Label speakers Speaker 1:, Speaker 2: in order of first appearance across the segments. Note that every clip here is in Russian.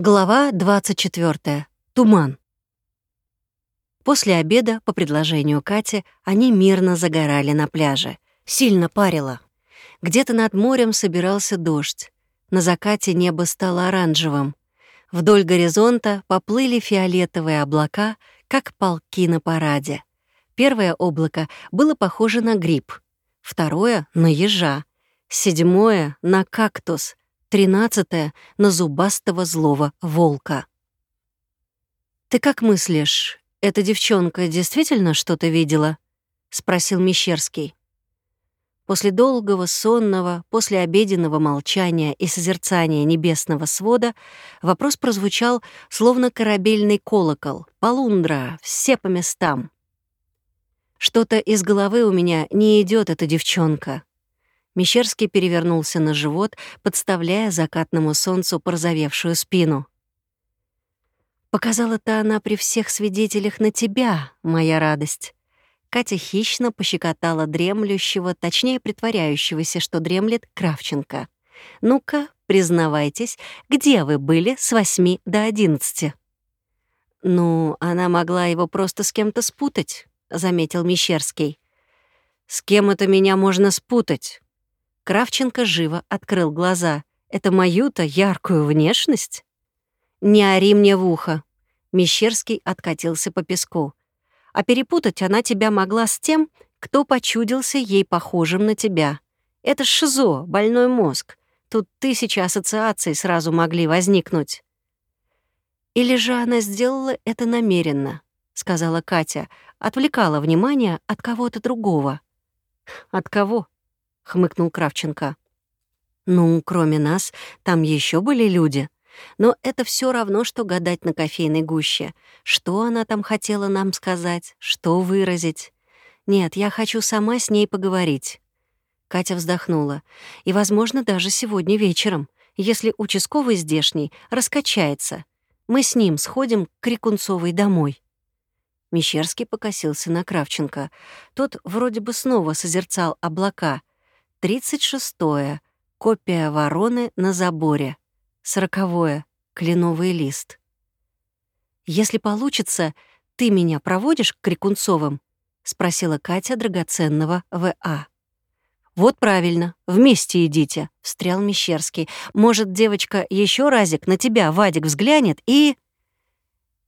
Speaker 1: Глава 24. Туман. После обеда, по предложению Кати, они мирно загорали на пляже. Сильно парило. Где-то над морем собирался дождь. На закате небо стало оранжевым. Вдоль горизонта поплыли фиолетовые облака, как полки на параде. Первое облако было похоже на гриб, второе — на ежа, седьмое — на кактус, тринадцатое — на зубастого злого волка. «Ты как мыслишь, эта девчонка действительно что-то видела?» — спросил Мещерский. После долгого, сонного, после обеденного молчания и созерцания небесного свода вопрос прозвучал, словно корабельный колокол. «Полундра! Все по местам!» Что-то из головы у меня не идет эта девчонка. Мещерский перевернулся на живот, подставляя закатному солнцу порозовевшую спину. «Показала-то она при всех свидетелях на тебя, моя радость». Катя хищно пощекотала дремлющего, точнее притворяющегося, что дремлет Кравченко. «Ну-ка, признавайтесь, где вы были с восьми до одиннадцати?» «Ну, она могла его просто с кем-то спутать», — заметил Мещерский. «С кем это меня можно спутать?» Кравченко живо открыл глаза. «Это мою-то яркую внешность?» «Не ори мне в ухо!» Мещерский откатился по песку. «А перепутать она тебя могла с тем, кто почудился ей похожим на тебя. Это шизо, больной мозг. Тут тысячи ассоциаций сразу могли возникнуть». «Или же она сделала это намеренно», — сказала Катя, отвлекала внимание от кого-то другого. «От кого?» — хмыкнул Кравченко. «Ну, кроме нас, там еще были люди. Но это все равно, что гадать на кофейной гуще. Что она там хотела нам сказать, что выразить? Нет, я хочу сама с ней поговорить». Катя вздохнула. «И, возможно, даже сегодня вечером, если участковый здешний раскачается. Мы с ним сходим к Крикунцовой домой». Мещерский покосился на Кравченко. Тот вроде бы снова созерцал облака, Тридцать шестое. Копия вороны на заборе. Сороковое. Кленовый лист. «Если получится, ты меня проводишь к Крикунцовым?» — спросила Катя драгоценного В.А. «Вот правильно, вместе идите», — встрял Мещерский. «Может, девочка еще разик на тебя, Вадик, взглянет и...»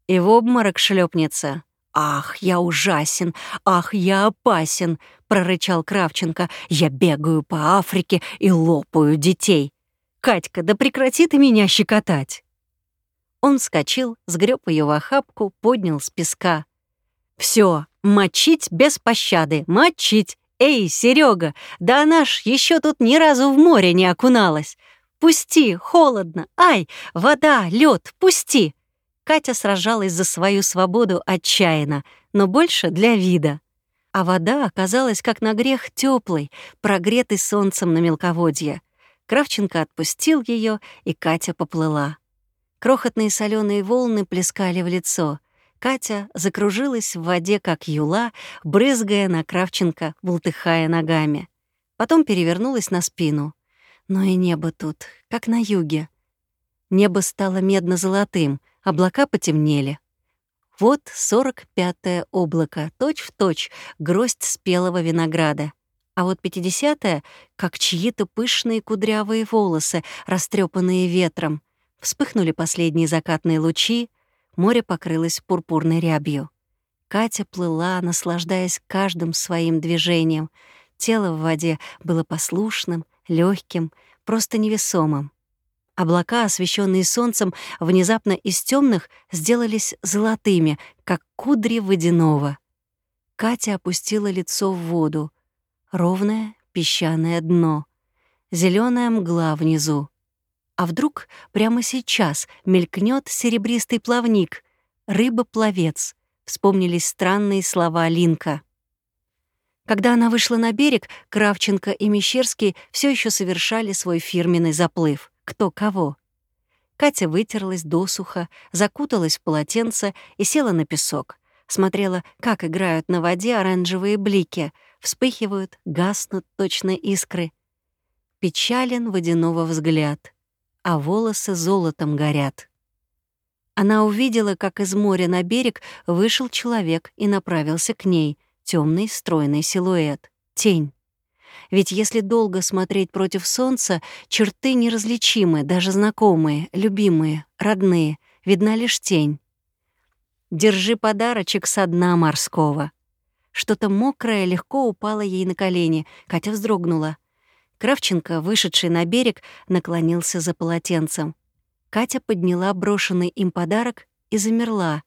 Speaker 1: «И в обморок шлепнется. Ах, я ужасен! Ах, я опасен!» прорычал Кравченко. «Я бегаю по Африке и лопаю детей. Катька, да прекрати ты меня щекотать!» Он вскочил, сгреб ее в охапку, поднял с песка. Все, мочить без пощады, мочить! Эй, Серега, да она ж еще тут ни разу в море не окуналась. Пусти, холодно, ай, вода, лед, пусти!» Катя сражалась за свою свободу отчаянно, но больше для вида а вода оказалась как на грех теплой, прогретой солнцем на мелководье. Кравченко отпустил ее, и Катя поплыла. Крохотные соленые волны плескали в лицо. Катя закружилась в воде, как юла, брызгая на Кравченко, бултыхая ногами. Потом перевернулась на спину. Но и небо тут, как на юге. Небо стало медно-золотым, облака потемнели, вот сорок пятое облако, точь-в-точь, гроздь спелого винограда. А вот пятидесятое — как чьи-то пышные кудрявые волосы, растрепанные ветром. Вспыхнули последние закатные лучи, море покрылось пурпурной рябью. Катя плыла, наслаждаясь каждым своим движением. Тело в воде было послушным, легким, просто невесомым. Облака, освещенные солнцем, внезапно из темных сделались золотыми, как кудри водяного. Катя опустила лицо в воду. Ровное песчаное дно. зеленая мгла внизу. А вдруг прямо сейчас мелькнет серебристый плавник? Рыба-пловец. Вспомнились странные слова Линка. Когда она вышла на берег, Кравченко и Мещерский все еще совершали свой фирменный заплыв кто кого. Катя вытерлась досуха, закуталась в полотенце и села на песок. Смотрела, как играют на воде оранжевые блики, вспыхивают, гаснут точно искры. Печален водяного взгляд, а волосы золотом горят. Она увидела, как из моря на берег вышел человек и направился к ней, темный стройный силуэт, тень. Ведь если долго смотреть против солнца, черты неразличимы, даже знакомые, любимые, родные, видна лишь тень. «Держи подарочек со дна морского». Что-то мокрое легко упало ей на колени. Катя вздрогнула. Кравченко, вышедший на берег, наклонился за полотенцем. Катя подняла брошенный им подарок и замерла.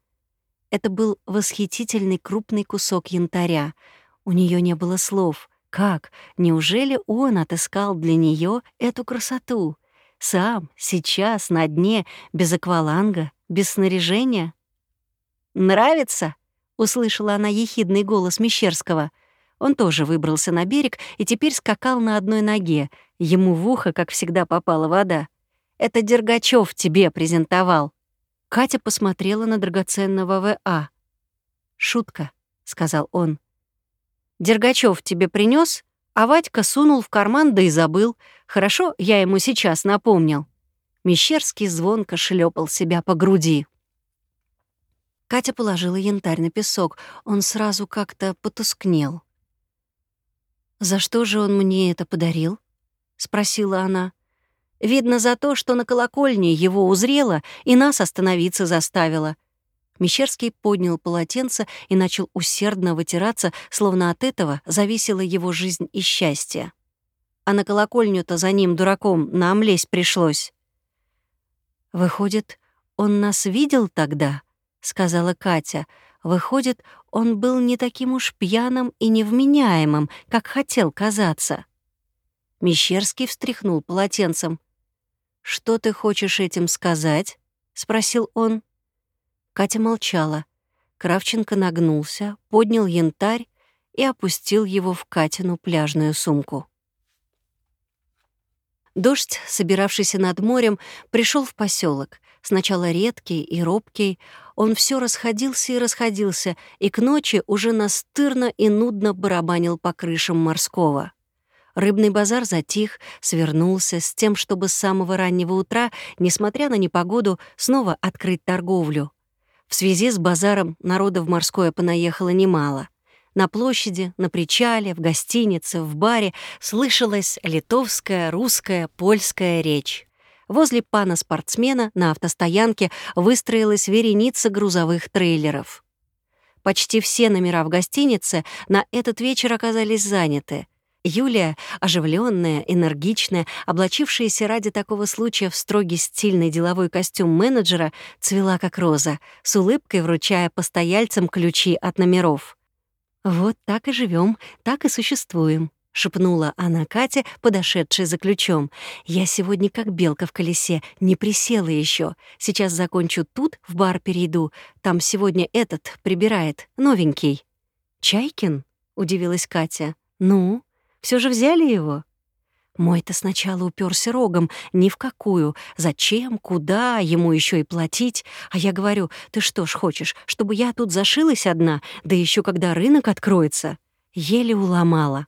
Speaker 1: Это был восхитительный крупный кусок янтаря. У нее не было слов. Как? Неужели он отыскал для нее эту красоту? Сам, сейчас, на дне, без акваланга, без снаряжения? «Нравится?» — услышала она ехидный голос Мещерского. Он тоже выбрался на берег и теперь скакал на одной ноге. Ему в ухо, как всегда, попала вода. «Это Дергачев тебе презентовал». Катя посмотрела на драгоценного В.А. «Шутка», — сказал он. «Дергачев тебе принес, а Вадька сунул в карман, да и забыл. Хорошо, я ему сейчас напомнил». Мещерский звонко шлепал себя по груди. Катя положила янтарь на песок. Он сразу как-то потускнел. «За что же он мне это подарил?» — спросила она. «Видно за то, что на колокольне его узрела и нас остановиться заставила». Мещерский поднял полотенце и начал усердно вытираться, словно от этого зависела его жизнь и счастье. А на колокольню-то за ним, дураком, нам лезть пришлось. «Выходит, он нас видел тогда?» сказала Катя. Выходит, он был не таким уж пьяным и невменяемым, как хотел казаться. Мещерский встряхнул полотенцем. «Что ты хочешь этим сказать?» — спросил он. Катя молчала. Кравченко нагнулся, поднял янтарь и опустил его в Катину пляжную сумку. Дождь, собиравшийся над морем, пришел в поселок. Сначала редкий и робкий, он все расходился и расходился, и к ночи уже настырно и нудно барабанил по крышам морского. Рыбный базар затих, свернулся с тем, чтобы с самого раннего утра, несмотря на непогоду, снова открыть торговлю. В связи с базаром народа в морское понаехало немало. На площади, на причале, в гостинице, в баре слышалась литовская, русская, польская речь. Возле пана-спортсмена на автостоянке выстроилась вереница грузовых трейлеров. Почти все номера в гостинице на этот вечер оказались заняты. Юлия, оживленная, энергичная, облачившаяся ради такого случая в строгий стильный деловой костюм менеджера, цвела как роза, с улыбкой вручая постояльцам ключи от номеров. «Вот так и живем, так и существуем», — шепнула она Кате, подошедшей за ключом. «Я сегодня как белка в колесе, не присела еще. Сейчас закончу тут, в бар перейду. Там сегодня этот прибирает, новенький». «Чайкин?» — удивилась Катя. «Ну, все же взяли его?» Мой-то сначала уперся рогом, ни в какую. Зачем, куда, ему еще и платить? А я говорю, ты что ж хочешь, чтобы я тут зашилась одна, да еще когда рынок откроется? Еле уломала.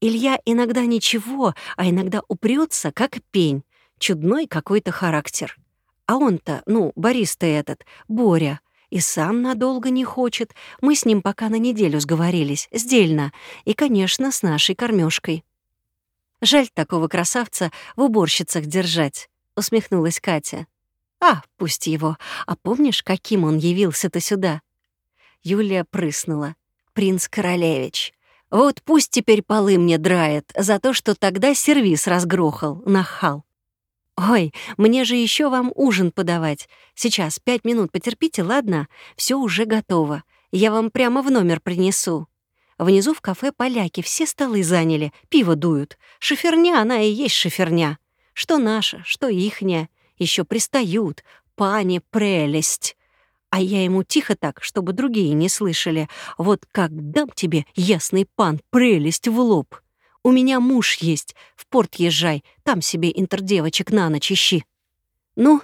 Speaker 1: Илья иногда ничего, а иногда упрется, как пень. Чудной какой-то характер. А он-то, ну, Борис-то этот, Боря, и сам надолго не хочет. Мы с ним пока на неделю сговорились, сдельно. И, конечно, с нашей кормёжкой. «Жаль такого красавца в уборщицах держать», — усмехнулась Катя. «А, пусть его. А помнишь, каким он явился-то сюда?» Юлия прыснула. «Принц Королевич. Вот пусть теперь полы мне драет за то, что тогда сервис разгрохал, нахал. «Ой, мне же еще вам ужин подавать. Сейчас пять минут потерпите, ладно? Все уже готово. Я вам прямо в номер принесу». Внизу в кафе поляки все столы заняли, пиво дуют. Шиферня она и есть шиферня. Что наша, что ихняя. Еще пристают. Пани прелесть. А я ему тихо так, чтобы другие не слышали. Вот как дам тебе, ясный пан, прелесть в лоб. У меня муж есть, в порт езжай, там себе интердевочек на ночь ищи. Ну,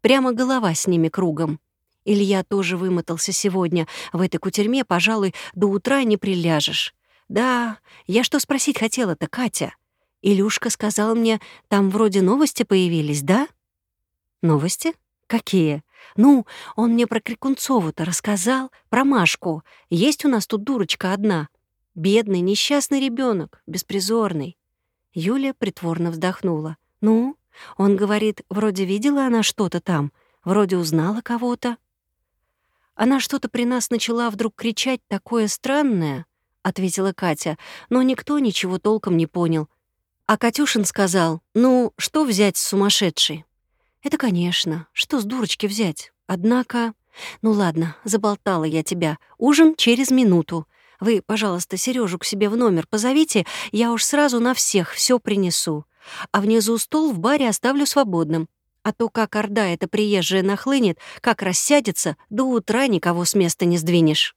Speaker 1: прямо голова с ними кругом. Илья тоже вымотался сегодня. В этой кутерьме, пожалуй, до утра не приляжешь. Да, я что спросить хотела-то, Катя? Илюшка сказал мне, там вроде новости появились, да? Новости? «Какие?» «Ну, он мне про Крикунцову-то рассказал, про Машку. Есть у нас тут дурочка одна. Бедный, несчастный ребенок, беспризорный». Юля притворно вздохнула. «Ну?» Он говорит, вроде видела она что-то там, вроде узнала кого-то. Она что-то при нас начала вдруг кричать такое странное, — ответила Катя, но никто ничего толком не понял. А Катюшин сказал, ну, что взять с сумасшедшей? Это, конечно, что с дурочки взять? Однако... Ну ладно, заболтала я тебя. Ужин через минуту. Вы, пожалуйста, Сережу к себе в номер позовите, я уж сразу на всех все принесу. А внизу стол в баре оставлю свободным. А то как орда эта приезжая нахлынет, как рассядется, до утра никого с места не сдвинешь.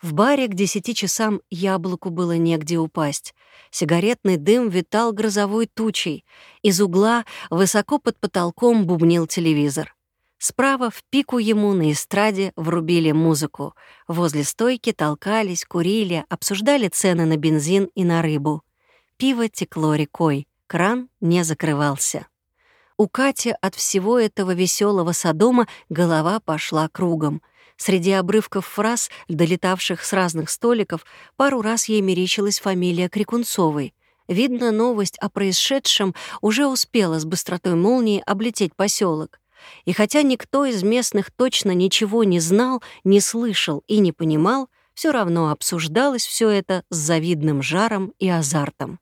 Speaker 1: В баре к десяти часам яблоку было негде упасть. Сигаретный дым витал грозовой тучей. Из угла высоко под потолком бубнил телевизор. Справа в пику ему на эстраде врубили музыку. Возле стойки толкались, курили, обсуждали цены на бензин и на рыбу. Пиво текло рекой, кран не закрывался. У Кати от всего этого веселого садома голова пошла кругом. Среди обрывков фраз, долетавших с разных столиков, пару раз ей мерещилась фамилия Крикунцовой. Видно, новость о происшедшем уже успела с быстротой молнии облететь поселок. И хотя никто из местных точно ничего не знал, не слышал и не понимал, все равно обсуждалось все это с завидным жаром и азартом.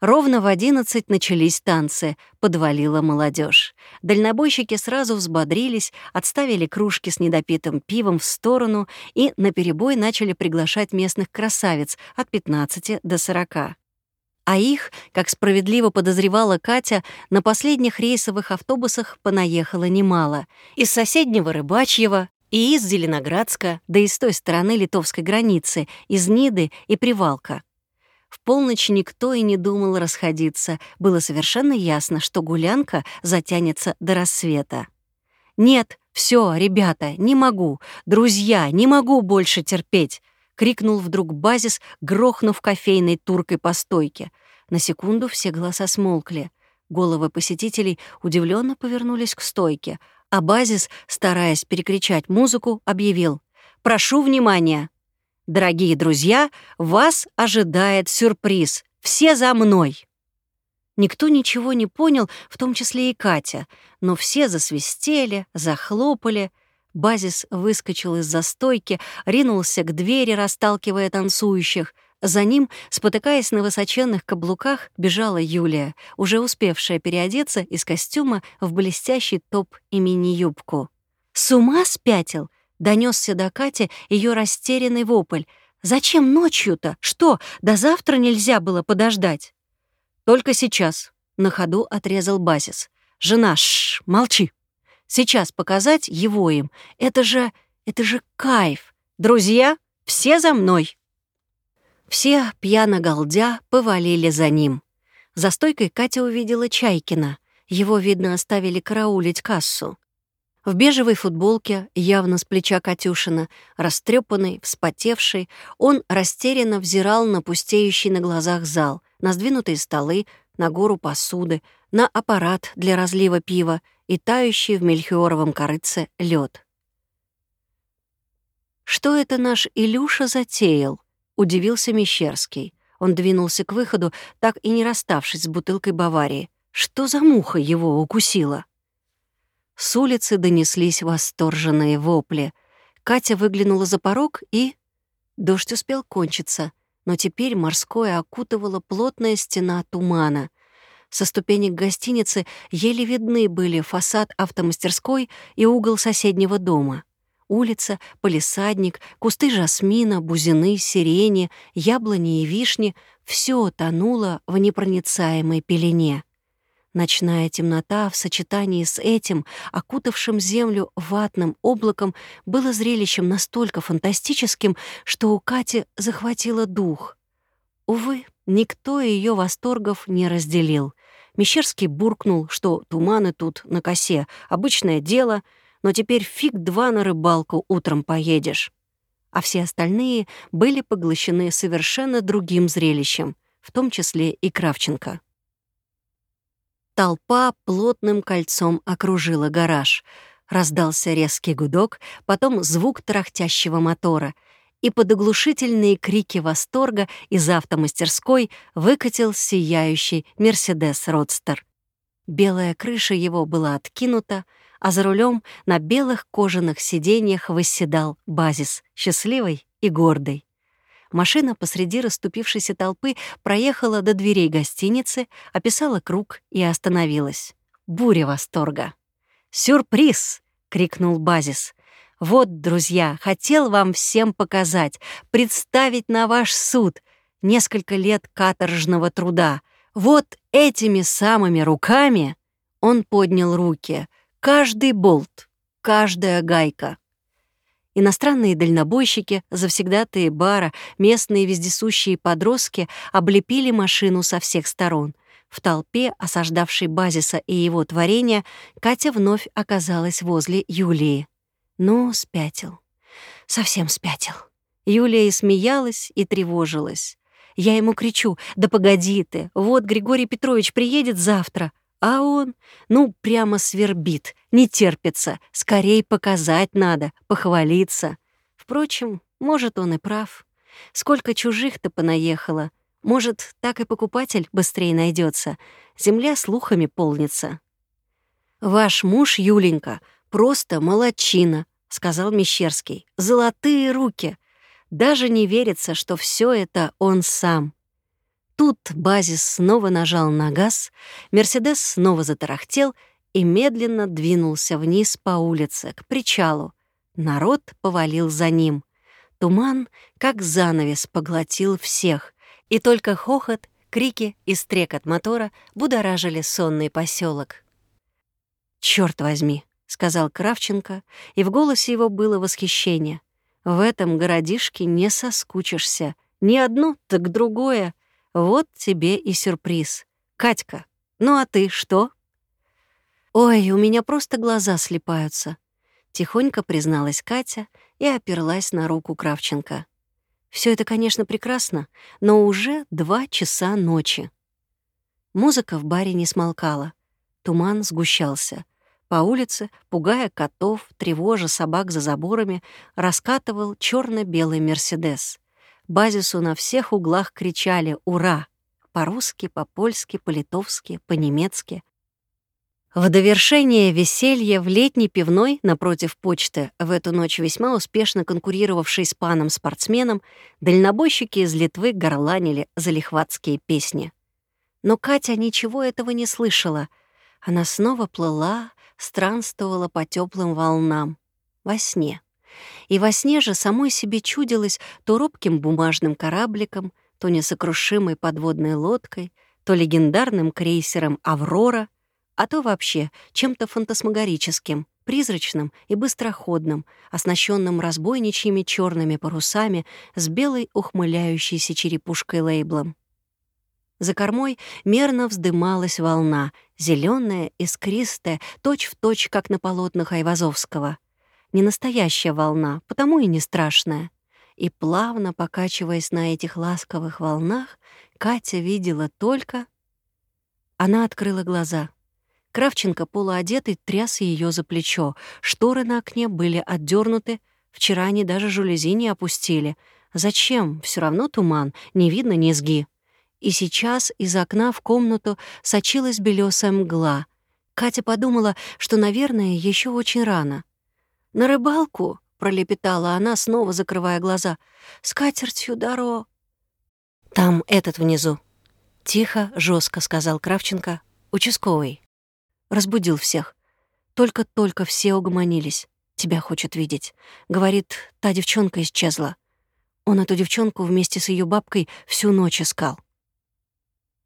Speaker 1: Ровно в одиннадцать начались танцы, подвалила молодежь. Дальнобойщики сразу взбодрились, отставили кружки с недопитым пивом в сторону и наперебой начали приглашать местных красавиц от 15 до 40. А их, как справедливо подозревала Катя, на последних рейсовых автобусах понаехало немало. Из соседнего Рыбачьего, и из Зеленоградска, да и с той стороны литовской границы, из Ниды и Привалка. В полночь никто и не думал расходиться. Было совершенно ясно, что гулянка затянется до рассвета. «Нет, все, ребята, не могу. Друзья, не могу больше терпеть!» — крикнул вдруг Базис, грохнув кофейной туркой по стойке. На секунду все голоса смолкли. Головы посетителей удивленно повернулись к стойке, а Базис, стараясь перекричать музыку, объявил «Прошу внимания! Дорогие друзья, вас ожидает сюрприз. Все за мной. Никто ничего не понял, в том числе и Катя, но все засвистели, захлопали. Базис выскочил из застойки, ринулся к двери, расталкивая танцующих. За ним, спотыкаясь на высоченных каблуках, бежала Юлия, уже успевшая переодеться из костюма в блестящий топ и мини-юбку. «С ума спятил? Донесся до Кати ее растерянный вопль. «Зачем ночью-то? Что, до завтра нельзя было подождать?» «Только сейчас», — на ходу отрезал Базис. «Жена, шш, молчи. Сейчас показать его им. Это же... это же кайф. Друзья, все за мной!» Все, пьяно галдя, повалили за ним. За стойкой Катя увидела Чайкина. Его, видно, оставили караулить кассу. В бежевой футболке, явно с плеча Катюшина, растрепанный, вспотевший, он растерянно взирал на пустеющий на глазах зал, на сдвинутые столы, на гору посуды, на аппарат для разлива пива и тающий в мельхиоровом корыце лед. «Что это наш Илюша затеял?» — удивился Мещерский. Он двинулся к выходу, так и не расставшись с бутылкой Баварии. Что за муха его укусила? С улицы донеслись восторженные вопли. Катя выглянула за порог и... Дождь успел кончиться, но теперь морское окутывала плотная стена тумана. Со ступенек гостиницы еле видны были фасад автомастерской и угол соседнего дома. Улица, полисадник, кусты жасмина, бузины, сирени, яблони и вишни — все тонуло в непроницаемой пелене. Ночная темнота в сочетании с этим, окутавшим землю ватным облаком, было зрелищем настолько фантастическим, что у Кати захватило дух. Увы, никто ее восторгов не разделил. Мещерский буркнул, что туманы тут на косе — обычное дело, но теперь фиг два на рыбалку утром поедешь. А все остальные были поглощены совершенно другим зрелищем, в том числе и Кравченко. Толпа плотным кольцом окружила гараж. Раздался резкий гудок, потом звук тарахтящего мотора, и под оглушительные крики восторга из автомастерской выкатил сияющий «Мерседес Родстер». Белая крыша его была откинута, а за рулем на белых кожаных сиденьях восседал базис, счастливый и гордый. Машина посреди расступившейся толпы проехала до дверей гостиницы, описала круг и остановилась. Буря восторга. «Сюрприз!» — крикнул Базис. «Вот, друзья, хотел вам всем показать, представить на ваш суд несколько лет каторжного труда. Вот этими самыми руками...» Он поднял руки. Каждый болт, каждая гайка. Иностранные дальнобойщики, завсегдатые бара, местные вездесущие подростки облепили машину со всех сторон. В толпе, осаждавшей базиса и его творения, Катя вновь оказалась возле Юлии. Ну, спятил. Совсем спятил. Юлия и смеялась, и тревожилась. Я ему кричу, да погоди ты, вот Григорий Петрович приедет завтра. А он, ну, прямо свербит, не терпится, скорей показать надо, похвалиться. Впрочем, может, он и прав. Сколько чужих-то понаехало. Может, так и покупатель быстрее найдется. Земля слухами полнится. «Ваш муж, Юленька, просто молодчина», — сказал Мещерский. «Золотые руки. Даже не верится, что все это он сам». Тут базис снова нажал на газ, Мерседес снова затарахтел и медленно двинулся вниз по улице, к причалу. Народ повалил за ним. Туман, как занавес, поглотил всех, и только хохот, крики и стрекот мотора будоражили сонный поселок. «Чёрт возьми!» — сказал Кравченко, и в голосе его было восхищение. «В этом городишке не соскучишься. Ни одно, так другое. Вот тебе и сюрприз. Катька, ну а ты что? Ой, у меня просто глаза слепаются. Тихонько призналась Катя и оперлась на руку Кравченко. Все это, конечно, прекрасно, но уже два часа ночи. Музыка в баре не смолкала. Туман сгущался. По улице, пугая котов, тревожа собак за заборами, раскатывал черно белый «Мерседес». Базису на всех углах кричали «Ура!» по-русски, по-польски, по-литовски, по-немецки. В довершение веселья в летней пивной напротив почты, в эту ночь весьма успешно конкурировавшей с паном-спортсменом, дальнобойщики из Литвы горланили залихватские песни. Но Катя ничего этого не слышала. Она снова плыла, странствовала по теплым волнам. Во сне. И во сне же самой себе чудилось то робким бумажным корабликом, то несокрушимой подводной лодкой, то легендарным крейсером «Аврора», а то вообще чем-то фантасмагорическим, призрачным и быстроходным, оснащенным разбойничьими черными парусами с белой ухмыляющейся черепушкой лейблом. За кормой мерно вздымалась волна, зеленая, искристая, точь-в-точь, точь, как на полотнах Айвазовского не настоящая волна, потому и не страшная. И плавно покачиваясь на этих ласковых волнах, Катя видела только... Она открыла глаза. Кравченко, полуодетый, тряс ее за плечо. Шторы на окне были отдернуты. Вчера они даже жалюзи не опустили. Зачем? Все равно туман, не видно низги. И сейчас из окна в комнату сочилась белесая мгла. Катя подумала, что, наверное, еще очень рано. «На рыбалку?» — пролепетала она, снова закрывая глаза. «С катертью даро...» «Там этот внизу». Тихо, жестко сказал Кравченко. «Участковый». Разбудил всех. Только-только все угомонились. Тебя хочет видеть. Говорит, та девчонка исчезла. Он эту девчонку вместе с ее бабкой всю ночь искал.